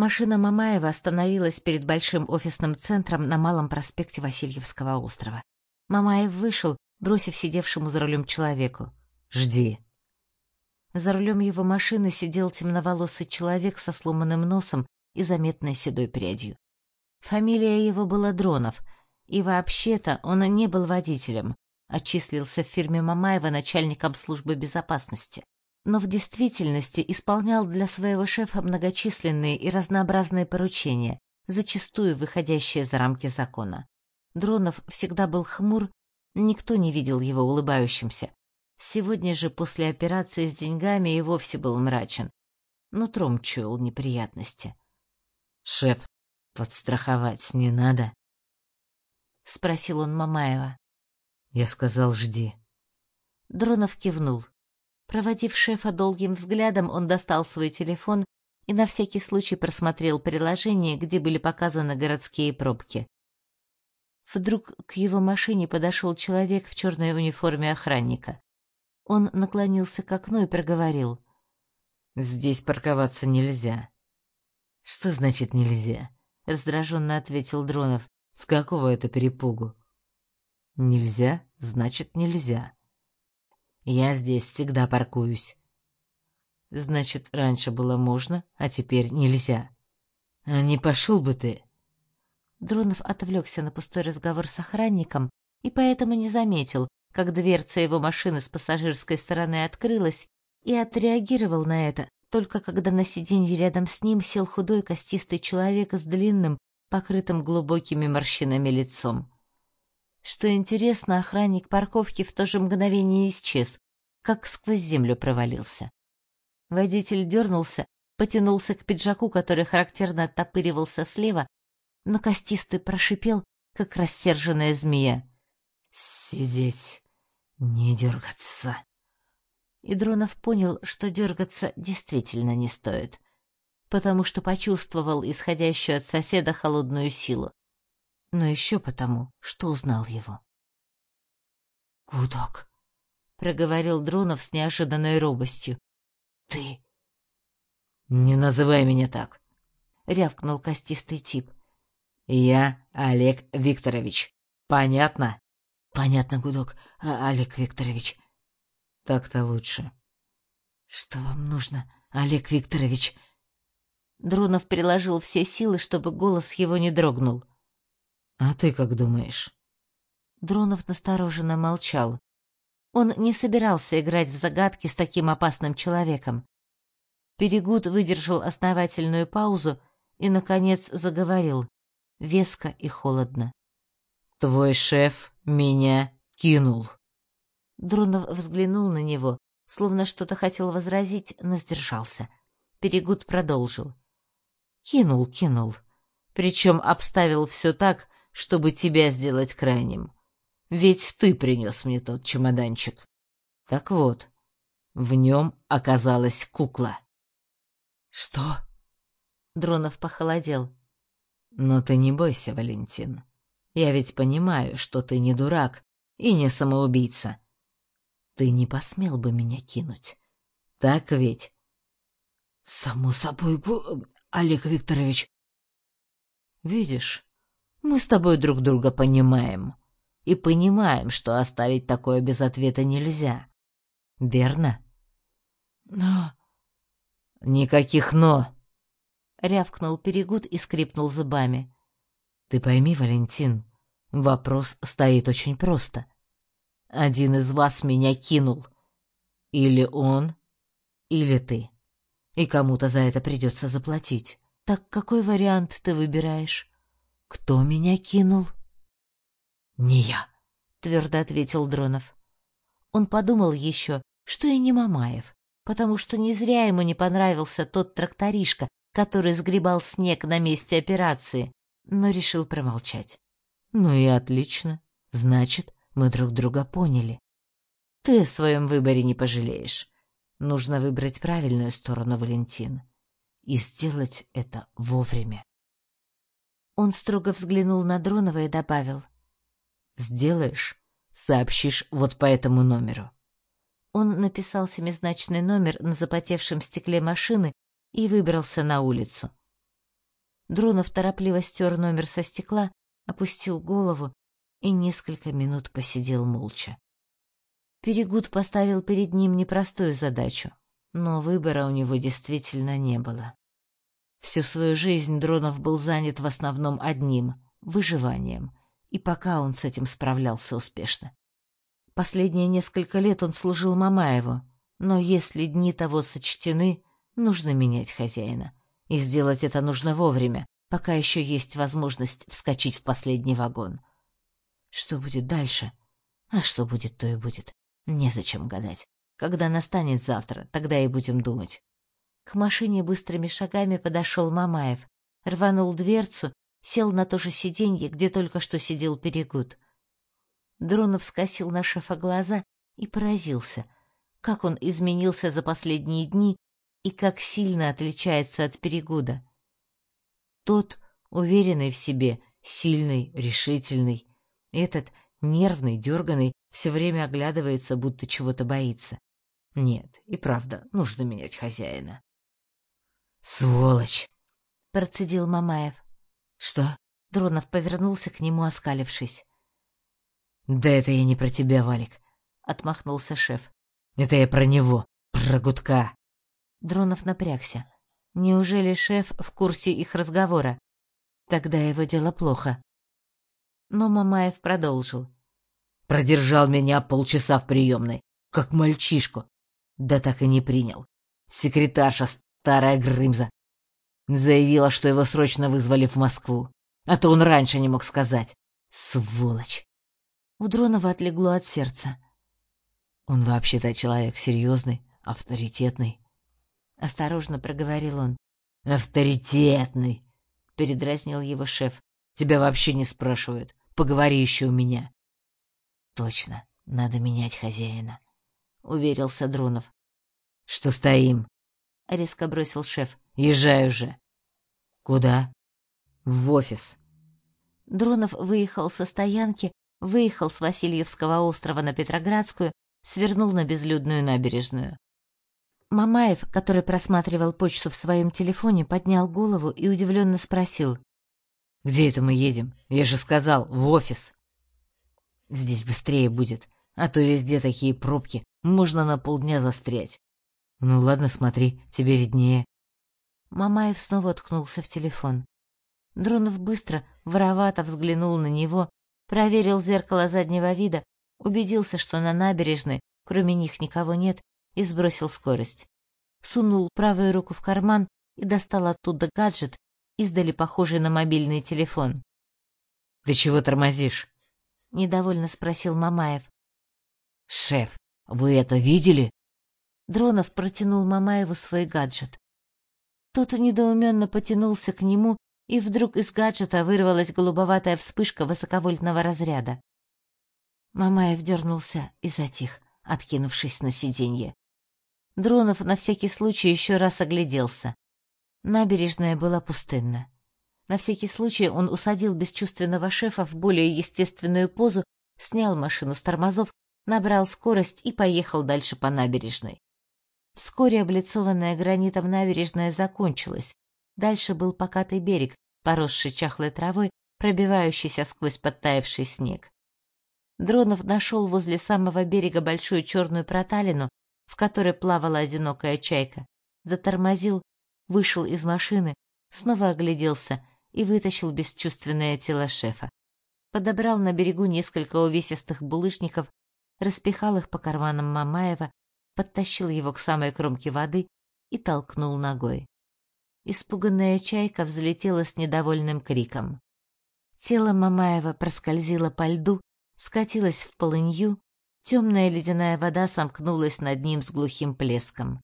Машина Мамаева остановилась перед большим офисным центром на Малом проспекте Васильевского острова. Мамаев вышел, бросив сидевшему за рулем человеку. «Жди». За рулем его машины сидел темноволосый человек со сломанным носом и заметной седой прядью. Фамилия его была Дронов, и вообще-то он не был водителем, а числился в фирме Мамаева начальником службы безопасности но в действительности исполнял для своего шефа многочисленные и разнообразные поручения, зачастую выходящие за рамки закона. Дронов всегда был хмур, никто не видел его улыбающимся. Сегодня же после операции с деньгами и вовсе был мрачен. Нутром чуял неприятности. — Шеф, подстраховать не надо? — спросил он Мамаева. Я сказал, жди. Дронов кивнул. Проводив шефа долгим взглядом, он достал свой телефон и на всякий случай просмотрел приложение, где были показаны городские пробки. Вдруг к его машине подошел человек в черной униформе охранника. Он наклонился к окну и проговорил. — Здесь парковаться нельзя. — Что значит нельзя? — раздраженно ответил Дронов. — С какого это перепугу? — Нельзя, значит нельзя. Я здесь всегда паркуюсь. Значит, раньше было можно, а теперь нельзя. А не пошел бы ты. Дронов отвлекся на пустой разговор с охранником и поэтому не заметил, как дверца его машины с пассажирской стороны открылась, и отреагировал на это только когда на сиденье рядом с ним сел худой костистый человек с длинным, покрытым глубокими морщинами лицом. Что интересно, охранник парковки в то же мгновение исчез, как сквозь землю провалился. Водитель дернулся, потянулся к пиджаку, который характерно оттопыривался слева, но костистый прошипел, как рассерженная змея. — Сидеть, не дергаться. И Дронов понял, что дергаться действительно не стоит, потому что почувствовал исходящую от соседа холодную силу но еще потому, что узнал его. «Гудок», — проговорил Дронов с неожиданной робостью. «Ты...» «Не называй меня так», — рявкнул костистый тип. «Я Олег Викторович. Понятно?» «Понятно, Гудок, а Олег Викторович». «Так-то лучше». «Что вам нужно, Олег Викторович?» Дронов приложил все силы, чтобы голос его не дрогнул. А ты как думаешь? Дронов настороженно молчал. Он не собирался играть в загадки с таким опасным человеком. Перегуд выдержал основательную паузу и, наконец, заговорил, веско и холодно. — Твой шеф меня кинул. Дронов взглянул на него, словно что-то хотел возразить, но сдержался. Перегуд продолжил. — Кинул, кинул. Причем обставил все так, чтобы тебя сделать крайним. Ведь ты принес мне тот чемоданчик. Так вот, в нем оказалась кукла. — Что? Дронов похолодел. — Но ты не бойся, Валентин. Я ведь понимаю, что ты не дурак и не самоубийца. Ты не посмел бы меня кинуть. Так ведь? — Само собой, Олег Викторович. — Видишь, мы с тобой друг друга понимаем. И понимаем, что оставить такое без ответа нельзя. Верно? Но... Никаких «но». Рявкнул Перегуд и скрипнул зубами. Ты пойми, Валентин, вопрос стоит очень просто. Один из вас меня кинул. Или он, или ты. И кому-то за это придется заплатить. Так какой вариант ты выбираешь? Кто меня кинул? Не я, твердо ответил Дронов. Он подумал еще, что и не Мамаев, потому что не зря ему не понравился тот тракторишка, который сгребал снег на месте операции, но решил промолчать. Ну и отлично. Значит, мы друг друга поняли. Ты о своем выборе не пожалеешь. Нужно выбрать правильную сторону, Валентин, и сделать это вовремя. Он строго взглянул на Дронова и добавил. «Сделаешь, сообщишь вот по этому номеру». Он написал семизначный номер на запотевшем стекле машины и выбрался на улицу. Дронов торопливо стер номер со стекла, опустил голову и несколько минут посидел молча. Перегуд поставил перед ним непростую задачу, но выбора у него действительно не было. Всю свою жизнь Дронов был занят в основном одним — выживанием, и пока он с этим справлялся успешно. Последние несколько лет он служил Мамаеву, но если дни того сочтены, нужно менять хозяина. И сделать это нужно вовремя, пока еще есть возможность вскочить в последний вагон. Что будет дальше? А что будет, то и будет. Незачем гадать. Когда настанет завтра, тогда и будем думать. К машине быстрыми шагами подошел Мамаев, рванул дверцу, сел на то же сиденье, где только что сидел Перегуд. Дронов скосил на шефа глаза и поразился, как он изменился за последние дни и как сильно отличается от Перегуда. Тот, уверенный в себе, сильный, решительный. Этот, нервный, дерганный, все время оглядывается, будто чего-то боится. Нет, и правда, нужно менять хозяина. «Сволочь!» — процедил Мамаев. «Что?» — Дронов повернулся к нему, оскалившись. «Да это я не про тебя, Валик», — отмахнулся шеф. «Это я про него, про Гудка». Дронов напрягся. Неужели шеф в курсе их разговора? Тогда его дело плохо. Но Мамаев продолжил. Продержал меня полчаса в приемной, как мальчишку. Да так и не принял. Секретарша, старая Грымза, заявила, что его срочно вызвали в Москву. А то он раньше не мог сказать. Сволочь. У Дронова отлегло от сердца. Он вообще-то человек серьезный, авторитетный. Осторожно проговорил он. Авторитетный, передразнил его шеф. Тебя вообще не спрашивают. Поговори еще у меня. Точно, надо менять хозяина, уверился Дронов. Что стоим? Резко бросил шеф. Езжай уже. Куда? В офис. Дронов выехал со стоянки, выехал с Васильевского острова на Петроградскую, свернул на безлюдную набережную. Мамаев, который просматривал почту в своем телефоне, поднял голову и удивленно спросил. «Где это мы едем? Я же сказал, в офис!» «Здесь быстрее будет, а то везде такие пробки, можно на полдня застрять». «Ну ладно, смотри, тебе виднее». Мамаев снова уткнулся в телефон. Дронов быстро, воровато взглянул на него, проверил зеркало заднего вида, убедился, что на набережной, кроме них, никого нет, и сбросил скорость. Сунул правую руку в карман и достал оттуда гаджет, издали похожий на мобильный телефон. — Ты чего тормозишь? — недовольно спросил Мамаев. — Шеф, вы это видели? Дронов протянул Мамаеву свой гаджет. Тот недоуменно потянулся к нему, и вдруг из гаджета вырвалась голубоватая вспышка высоковольтного разряда. Мамаев дернулся и затих, откинувшись на сиденье. Дронов на всякий случай еще раз огляделся. Набережная была пустынна. На всякий случай он усадил бесчувственного шефа в более естественную позу, снял машину с тормозов, набрал скорость и поехал дальше по набережной. Вскоре облицованная гранитом набережная закончилась. Дальше был покатый берег, поросший чахлой травой, пробивающийся сквозь подтаявший снег. Дронов нашел возле самого берега большую черную проталину, в которой плавала одинокая чайка, затормозил, вышел из машины, снова огляделся и вытащил бесчувственное тело шефа. Подобрал на берегу несколько увесистых булыжников, распихал их по карманам Мамаева, подтащил его к самой кромке воды и толкнул ногой. Испуганная чайка взлетела с недовольным криком. Тело Мамаева проскользило по льду, скатилось в полынью Темная ледяная вода сомкнулась над ним с глухим плеском.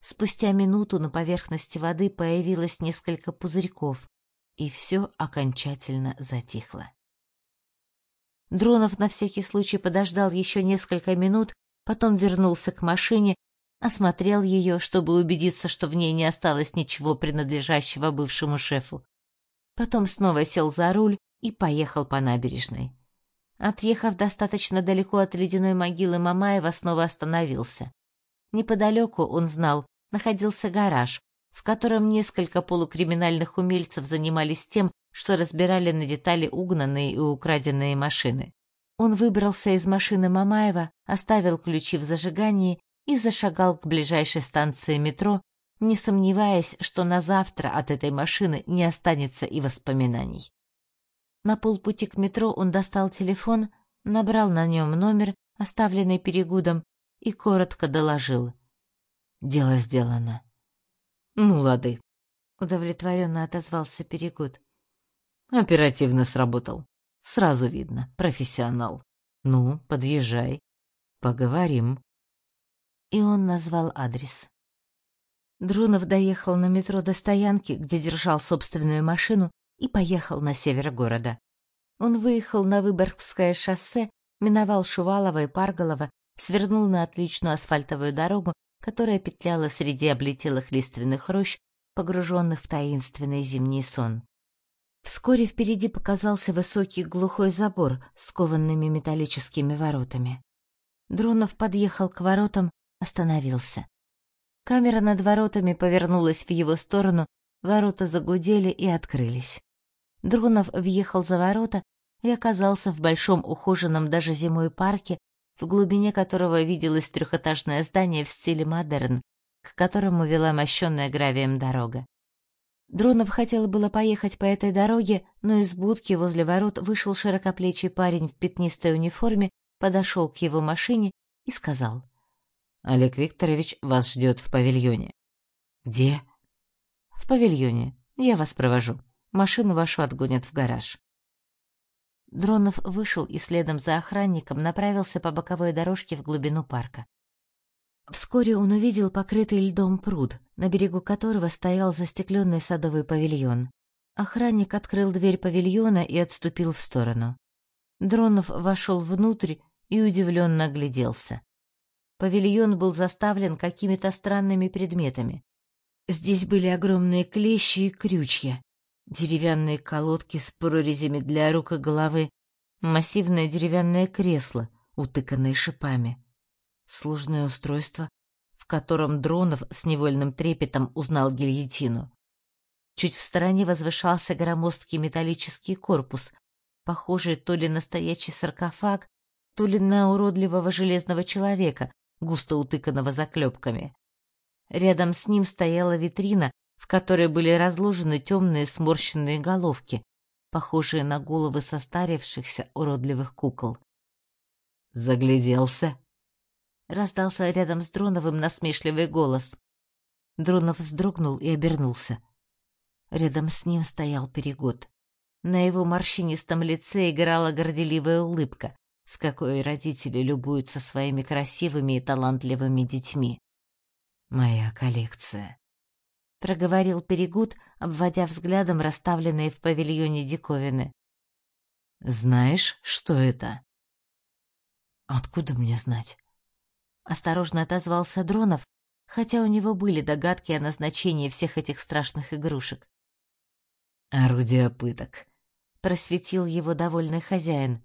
Спустя минуту на поверхности воды появилось несколько пузырьков, и все окончательно затихло. Дронов на всякий случай подождал еще несколько минут, потом вернулся к машине, осмотрел ее, чтобы убедиться, что в ней не осталось ничего принадлежащего бывшему шефу. Потом снова сел за руль и поехал по набережной. Отъехав достаточно далеко от ледяной могилы Мамаева, снова остановился. Неподалеку, он знал, находился гараж, в котором несколько полукриминальных умельцев занимались тем, что разбирали на детали угнанные и украденные машины. Он выбрался из машины Мамаева, оставил ключи в зажигании и зашагал к ближайшей станции метро, не сомневаясь, что на завтра от этой машины не останется и воспоминаний. На полпути к метро он достал телефон, набрал на нем номер, оставленный Перегудом, и коротко доложил. Дело сделано. Ну, лады. Удовлетворенно отозвался Перегуд. Оперативно сработал. Сразу видно, профессионал. Ну, подъезжай. Поговорим. И он назвал адрес. Друнов доехал на метро до стоянки, где держал собственную машину, и поехал на север города. Он выехал на Выборгское шоссе, миновал Шувалово и Парголово, свернул на отличную асфальтовую дорогу, которая петляла среди облетелых лиственных рощ, погруженных в таинственный зимний сон. Вскоре впереди показался высокий глухой забор с кованными металлическими воротами. Дронов подъехал к воротам, остановился. Камера над воротами повернулась в его сторону, ворота загудели и открылись. Дронов въехал за ворота и оказался в большом ухоженном даже зимой парке, в глубине которого виделось трехэтажное здание в стиле модерн, к которому вела мощенная гравием дорога. Дронов хотел было поехать по этой дороге, но из будки возле ворот вышел широкоплечий парень в пятнистой униформе, подошел к его машине и сказал. Олег Викторович вас ждет в павильоне. Где? В павильоне. Я вас провожу. Машину вашу отгонят в гараж. Дронов вышел и следом за охранником направился по боковой дорожке в глубину парка. Вскоре он увидел покрытый льдом пруд, на берегу которого стоял застекленный садовый павильон. Охранник открыл дверь павильона и отступил в сторону. Дронов вошел внутрь и удивленно огляделся. Павильон был заставлен какими-то странными предметами. Здесь были огромные клещи и крючья, деревянные колодки с прорезями для рук и головы, массивное деревянное кресло, утыканное шипами, сложное устройство, в котором Дронов с невольным трепетом узнал гильотину. Чуть в стороне возвышался громоздкий металлический корпус, похожий то ли на стоячий саркофаг, то ли на уродливого железного человека, густо утыканного заклепками. Рядом с ним стояла витрина, в которой были разложены темные сморщенные головки, похожие на головы состарившихся уродливых кукол. «Загляделся?» — раздался рядом с Дроновым насмешливый голос. Дронов вздрогнул и обернулся. Рядом с ним стоял Перегод. На его морщинистом лице играла горделивая улыбка с какой родители любуются своими красивыми и талантливыми детьми. Моя коллекция, проговорил Перегуд, обводя взглядом расставленные в павильоне диковины. Знаешь, что это? Откуда мне знать? Осторожно отозвался Дронов, хотя у него были догадки о назначении всех этих страшных игрушек. Орудие пыток, просветил его довольный хозяин.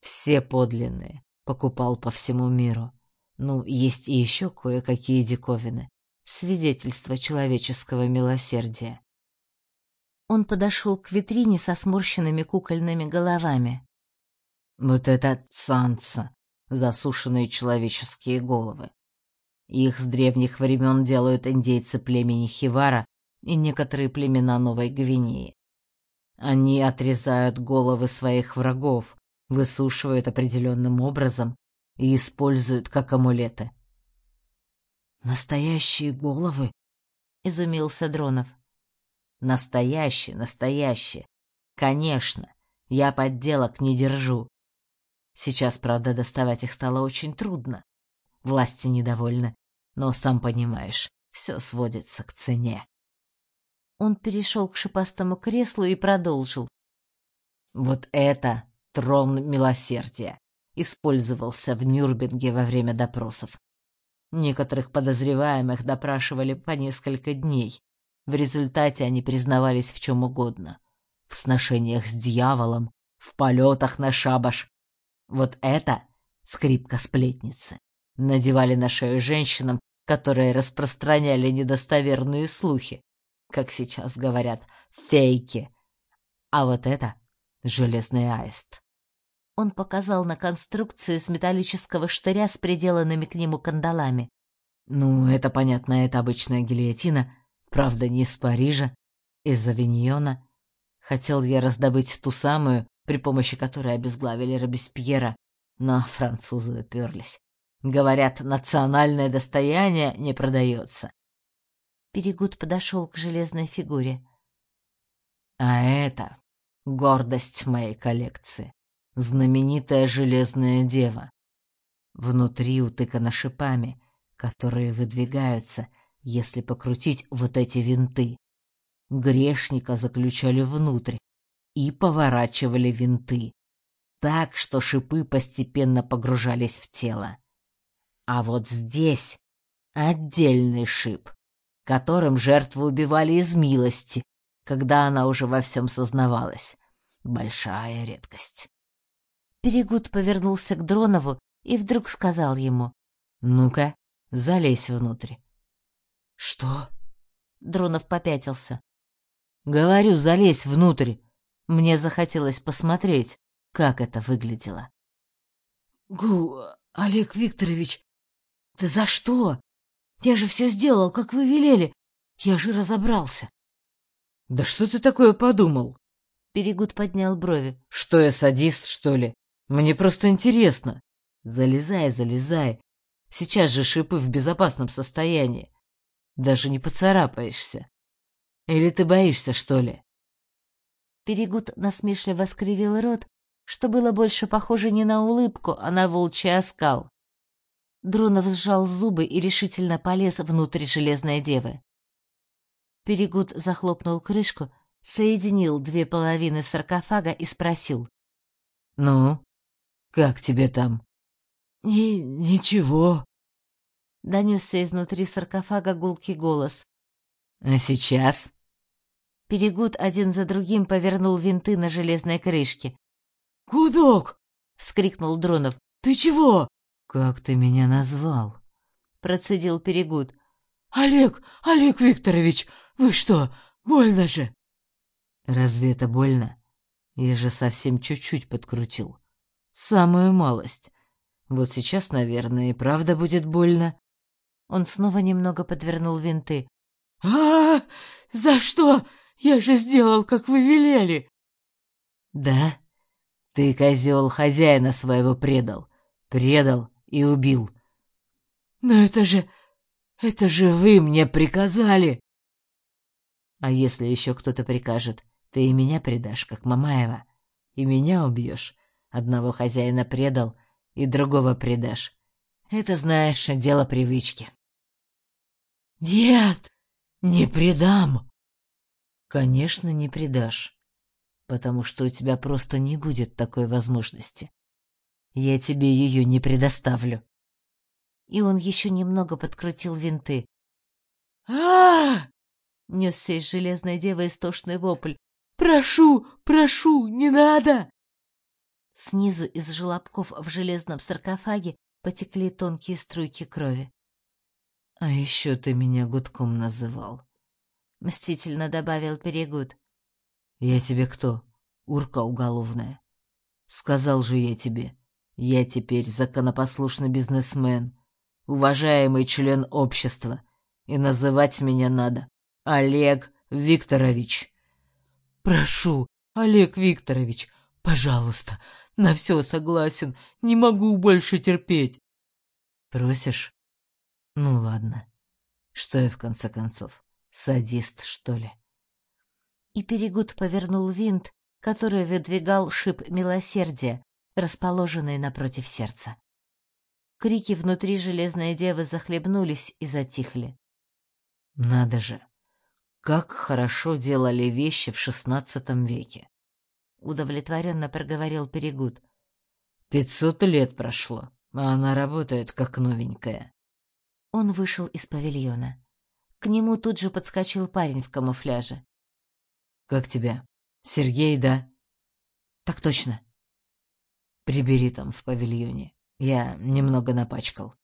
Все подлинные, покупал по всему миру. Ну, есть и еще кое-какие диковины, свидетельства человеческого милосердия. Он подошел к витрине со сморщенными кукольными головами. Вот это цанца, засушенные человеческие головы. Их с древних времен делают индейцы племени Хивара и некоторые племена Новой Гвинеи. Они отрезают головы своих врагов, высушивают определенным образом и используют как амулеты. Настоящие головы? изумился Дронов. Настоящие, настоящие. Конечно, я подделок не держу. Сейчас, правда, доставать их стало очень трудно. Власти недовольны, но сам понимаешь, все сводится к цене. Он перешел к шипастому креслу и продолжил. Вот это трон милосердия, использовался в Нюрнберге во время допросов. Некоторых подозреваемых допрашивали по несколько дней. В результате они признавались в чем угодно. В сношениях с дьяволом, в полетах на шабаш. Вот это скрипка сплетницы. Надевали на шею женщинам которые распространяли недостоверные слухи, как сейчас говорят, фейки. А вот это — железный аист. Он показал на конструкцию с металлического штыря с приделанными к нему кандалами. Ну, это понятно, это обычная гильотина, правда, не из Парижа, из Авиньона. Хотел я раздобыть ту самую, при помощи которой обезглавили Робеспьера, но французы уперлись. Говорят, национальное достояние не продается. Перегуд подошел к железной фигуре. А это гордость моей коллекции. Знаменитая железная дева. Внутри утыкана шипами, которые выдвигаются, если покрутить вот эти винты. Грешника заключали внутрь и поворачивали винты, так что шипы постепенно погружались в тело. А вот здесь отдельный шип, которым жертву убивали из милости, когда она уже во всем сознавалась. Большая редкость. Перегуд повернулся к Дронову и вдруг сказал ему. — Ну-ка, залезь внутрь. — Что? Дронов попятился. — Говорю, залезь внутрь. Мне захотелось посмотреть, как это выглядело. — Гу, Олег Викторович, ты за что? Я же все сделал, как вы велели. Я же разобрался. Да что ты такое подумал? Перегуд поднял брови. Что я садист, что ли? Мне просто интересно. Залезай, залезай. Сейчас же шипы в безопасном состоянии. Даже не поцарапаешься. Или ты боишься, что ли? Перегуд насмешливо скривил рот, что было больше похоже не на улыбку, а на волчий оскал. Дронов сжал зубы и решительно полез внутрь железной девы. Перегуд захлопнул крышку, соединил две половины саркофага и спросил. — Ну, как тебе там? — Ни Ничего. Донесся изнутри саркофага гулкий голос. — А сейчас? Перегуд один за другим повернул винты на железной крышке. — Гудок! — вскрикнул Дронов. — Ты чего? «Как ты меня назвал?» — процедил Перегуд. «Олег, Олег Викторович, вы что, больно же?» «Разве это больно? Я же совсем чуть-чуть подкрутил. Самую малость. Вот сейчас, наверное, и правда будет больно». Он снова немного подвернул винты. а, -а, За что? Я же сделал, как вы велели!» «Да? Ты, козел, хозяина своего предал. Предал и убил. Но это же... это же вы мне приказали. А если еще кто-то прикажет, ты и меня предашь, как Мамаева. И меня убьешь. Одного хозяина предал, и другого предашь. Это, знаешь, дело привычки. Дед, не предам. Конечно, не предашь, потому что у тебя просто не будет такой возможности. Я тебе ее не предоставлю. И он еще немного подкрутил винты. а, -а, из железной девы истошный вопль. «Прошу, прошу, не надо!» Снизу из желобков в железном саркофаге потекли тонкие струйки крови. — А еще ты меня гудком называл, — мстительно добавил Перегуд. — Я тебе кто? Урка уголовная. Сказал же я тебе, я теперь законопослушный бизнесмен, уважаемый член общества, и называть меня надо Олег Викторович. Прошу, Олег Викторович, пожалуйста, на все согласен, не могу больше терпеть. Просишь? Ну ладно. Что я в конце концов, садист, что ли? И Перегуд повернул винт, который выдвигал шип милосердия, расположенные напротив сердца. Крики внутри железной девы захлебнулись и затихли. Надо же, как хорошо делали вещи в шестнадцатом веке, удовлетворенно проговорил Перегуд. Пятьсот лет прошло, а она работает как новенькая. Он вышел из павильона. К нему тут же подскочил парень в камуфляже. Как тебя? Сергей, да? Так точно. Прибери там в павильоне. Я немного напачкал.